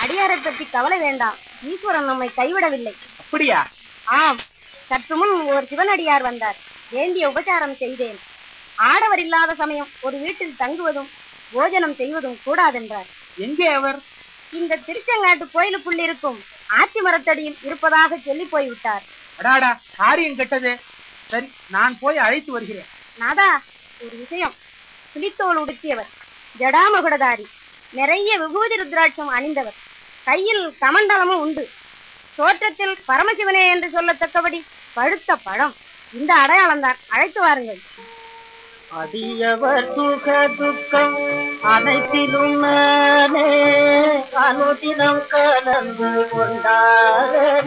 அடியாரை பற்றி கவலை வேண்டாம். ஈஸ்வரன் நம்மை கைவிடவில்லை. அப்படியா? ஆம். சற்று முன் ஒரு சிவனடியார் வந்தார். வேண்டிய உபச்சாரம் செய்தேன். ஆடவர் இல்லாத சமயம் ஒரு வீட்டில் தங்குவதும் போஜனம் செய்வதும் கூடாதென்றார். எங்கே அவர்? இந்த திருச்செங்காட்டு கோயிலுக்குள் இருக்கும் ஆத்தி மரத்தடியில் இருப்பதாக சொல்லி போய்விட்டார். அடாடா காரியம் கெட்டது. சரி நான் போய் அழைத்து வருகிறேன். நாதா ஒரு விஷயம். புலித்தோல் உடுத்தியவர் ஜடாமகுடதாரி நிறைய விபூதி ருத்ராட்சம் அணிந்தவர். கையில் கமண்டலமும் உண்டு. தோற்றத்தில் பரமசிவனே என்று சொல்லத்தக்கபடி பழுத்த பழம் இந்த அடையாளம் தான். அழைத்து வாருங்கள். அதியவர் சுக துக்கம் அனைத்திலும் நானே. அனுதினம் கலந்து கொண்டாடிப்பேன்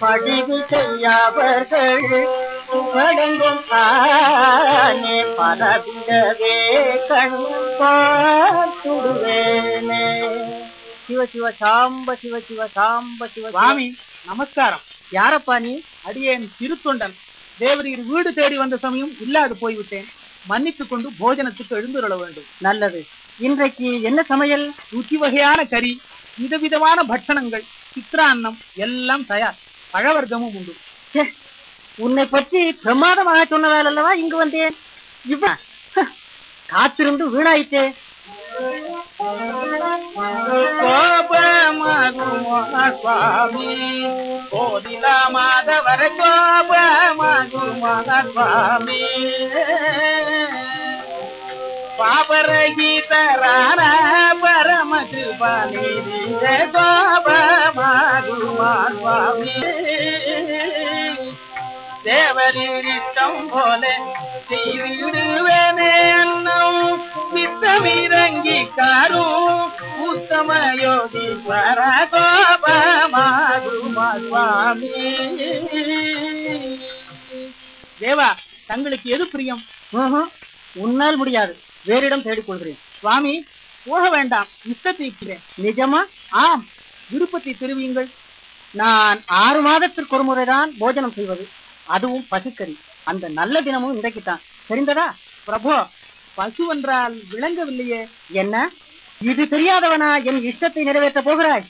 படிவு செய்யாவர்கள் புகழெங்கும் தானே. பரவிடவே கண் பார்த்துடுவேனே. சிவ சிவ சாம்ப சிவ சிவ சாம்ப சிவ சுவாமி நமஸ்காரம். யாரப்பா நீ? அடியேன் திருத்தொண்டன். தேவரீர் வீடு தேடி வந்த சமயம் இல்லாது போய்விட்டேன். மன்னித்துக் கொண்டு போஜனத்துக்கு எழுந்துருள வேண்டும். நல்லது. இன்றைக்கு என்ன சமையல்? ருச்சி வகையான கறி விதவிதமான பட்சணங்கள் சித்ரான்னம் எல்லாம் தயார். பழவர்க்கமும் உண்டு. உன்னை பற்றி பிரமாதமாக சொன்னதால் அல்லவா இங்கு வந்தேன்? இவன் ஹ, காத்திருந்து வீணாயிட்டே சுவாமி கோதில மாதவர கோபமாகுமா சுவாமி பாபரகீதரான பரம கிருபானி கோபமாகுமா சுவாமி தேவரிடம் போல செய்திடுவேனே அன்னம். வித்தமீர தேவா தங்களுக்கு எது பிரியம்? உன்னால் முடியாது. வேறிடம் தேடிக் கொள்கிறேன் சுவாமி போக வேண்டாம். இஷ்டத்தை இருக்கிறேன் நிஜமா? ஆம். விருப்பத்தை தெரிவியுங்கள். நான் ஆறு மாதத்திற்கு ஒரு முறைதான் போஜனம் செய்வது. அதுவும் பசுக்கறி. அந்த நல்ல தினமும் இன்றைக்குத்தான். தெரிந்ததா? பிரபு பசுவென்றால் விளங்கவில்லையே. என்ன? இது தெரியாதவனா என் இஷ்டத்தை நிறைவேற்ற போகிறாய்?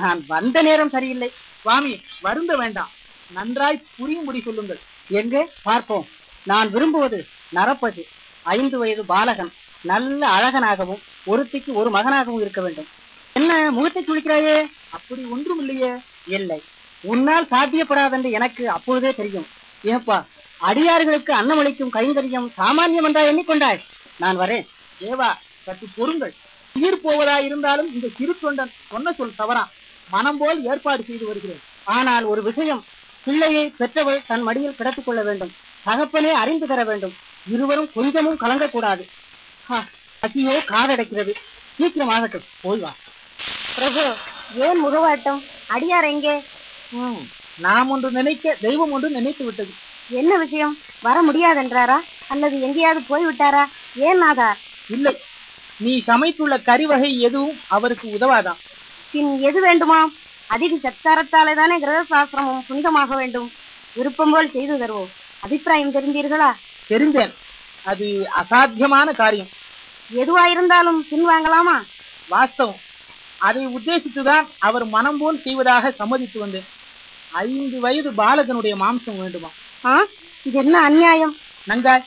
நான் வந்த நேரம் சரியில்லை. சுவாமி வருந்த வேண்டாம். நன்றாய் புரியும்படி சொல்லுங்கள். எங்கே? பார்ப்போம். நான் விரும்புவது நரப்பசு ஐந்து வயது பாலகன். நல்ல அழகனாகவும் ஒருத்திக்கு ஒரு மகனாகவும் இருக்க வேண்டும். என்ன முகத்தை சுழிக்கிறாயே? அப்படி ஒன்றும் இல்லையே இல்லை. உன்னால் சாத்தியப்படாதென்று எனக்கு அப்பொழுதே தெரியும். ஏப்பா அடியார்களுக்கு அன்னமளிக்கும் கைங்கரியம் சாமானியம் என்றா எண்ணிக்கொண்டாய். நான் வரேன். தேவா சற்று பொறுங்கள். உயிர் போவதா இருந்தாலும் இந்த சிறு தொண்டன் சொன்ன சொல் தவறா? மனம் போல் ஏற்பாடு செய்து வருகிறேன். ஆனால் ஒரு விஷயம் பிள்ளையை பெற்றவள் தன் மடியில் கிடத்திக் கொள்ள வேண்டும். தகப்பனே அறிந்து தர வேண்டும். இருவரும் கொஞ்சமும் கலங்கக்கூடாது. ஹா, பசியோ காதடைக்கிறது. சீக்கிரம் ஆகட்டும் போய் வா. பிரபு ஏன் முகவாட்டம்? அடியார் எங்கே? நாம் ஒன்று நினைக்க தெய்வம் ஒன்று நினைத்து விட்டது. என்ன விஷயம்? வர முடியாதென்றாரா? அல்லது எங்கேயாவது போய் விட்டாரா ஏன் நாதா? இல்லை நீ சமைத்துள்ள கறி வகை எதுவும் அவருக்கு உதவாதான் பின் எது வேண்டுமாம் அதிக சத்காரத்தாலே தானே கிரக சாஸ்திரமும் புனிதமாக வேண்டும். விருப்பம் போல் செய்து தருவோம். அபிப்பிராயம் தெரிந்தீர்களா? தெரிந்தேன். அது அசாத்தியமான காரியம். எதுவாயிருந்தாலும் பின்வாங்கலாமா? வாஸ்தவம். அதை உத்தேசித்துதான் அவர் மனம் போல் செய்வதாக சம்மதித்து வந்தேன். ஐந்து வயது பாலகனுடைய மாம்சம் வேண்டுமா? ஆ? இது என்ன அநியாயம்? நங்காய்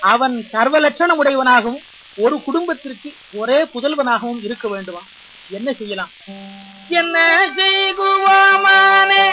அவன் சர்வலட்சணம் உடையவனாகவும் ஒரு குடும்பத்திற்கு ஒரே புதல்வனாகவும் இருக்க வேண்டுமா? என்ன செய்யலாம்? என்ன செய்குவோமானே?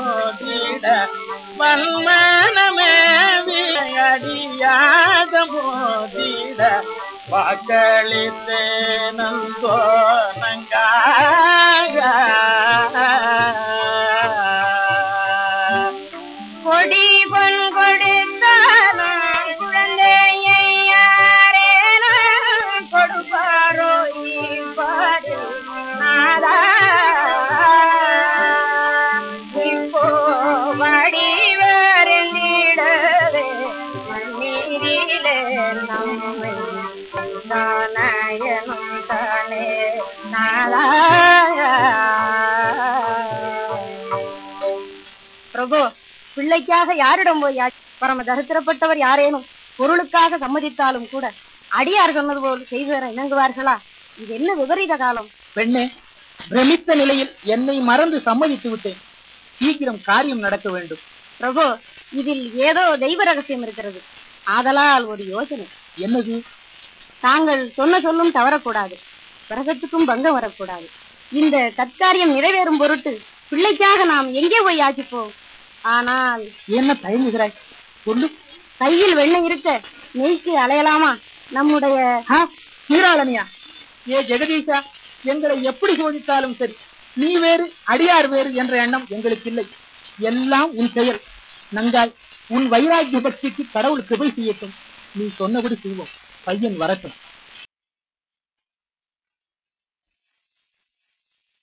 போதிட வன்மனமேவிய அடியாக போதிட வாக்களித்தே நந்தோ நங்காக தானே நாதா பிரபு பிள்ளைக்காக யாரிடம் போய் பரம தரித்திரப்பட்டவர் யாரேனும் பொருளுக்காக சம்மதித்தாலும் கூட அடியார் சொன்னது போல் செய்து வர இணங்குவார்களா? இது என்ன விபரீத காலம்? பெண்ணே பிரமித்த நிலையில் என்னை மறந்து சம்மதித்து விட்டேன். சீக்கிரம் காரியம் நடக்க வேண்டும். பிரபு இதில் ஏதோ தெய்வ ரகசியம் இருக்கிறது. ஆதலால் ஒரு யோசனை. என்னது? தாங்கள் சொன்ன சொல்லும் தவறக்கூடாது. பிரகத்துக்கும் பங்கம் வரக்கூடாது. இந்த தற்காரியம் நிறைவேறும் பொருட்டு பிள்ளைக்காக நாம் எங்கே போய் யாச்சிப்போம் ஆனால் என்ன தயங்குகிறாய் சொல்லு. கையில் வெண்ணெய் இருக்க நெய்க்கு அலையலாமா? நம்முடைய சீராளனியா ஏ ஜெகதீஷா எங்களை எப்படி சோதித்தாலும் சரி நீ வேறு அடியார் வேறு என்ற எண்ணம் எங்களுக்கு இல்லை. எல்லாம் உன் செயல். நங்காய் உன் வைராக்கிய பக்திக்கு கடவுள் கிருபை செய்யட்டும். நீ சொன்னபடி செய்வோம். பையன் வரட்டும்.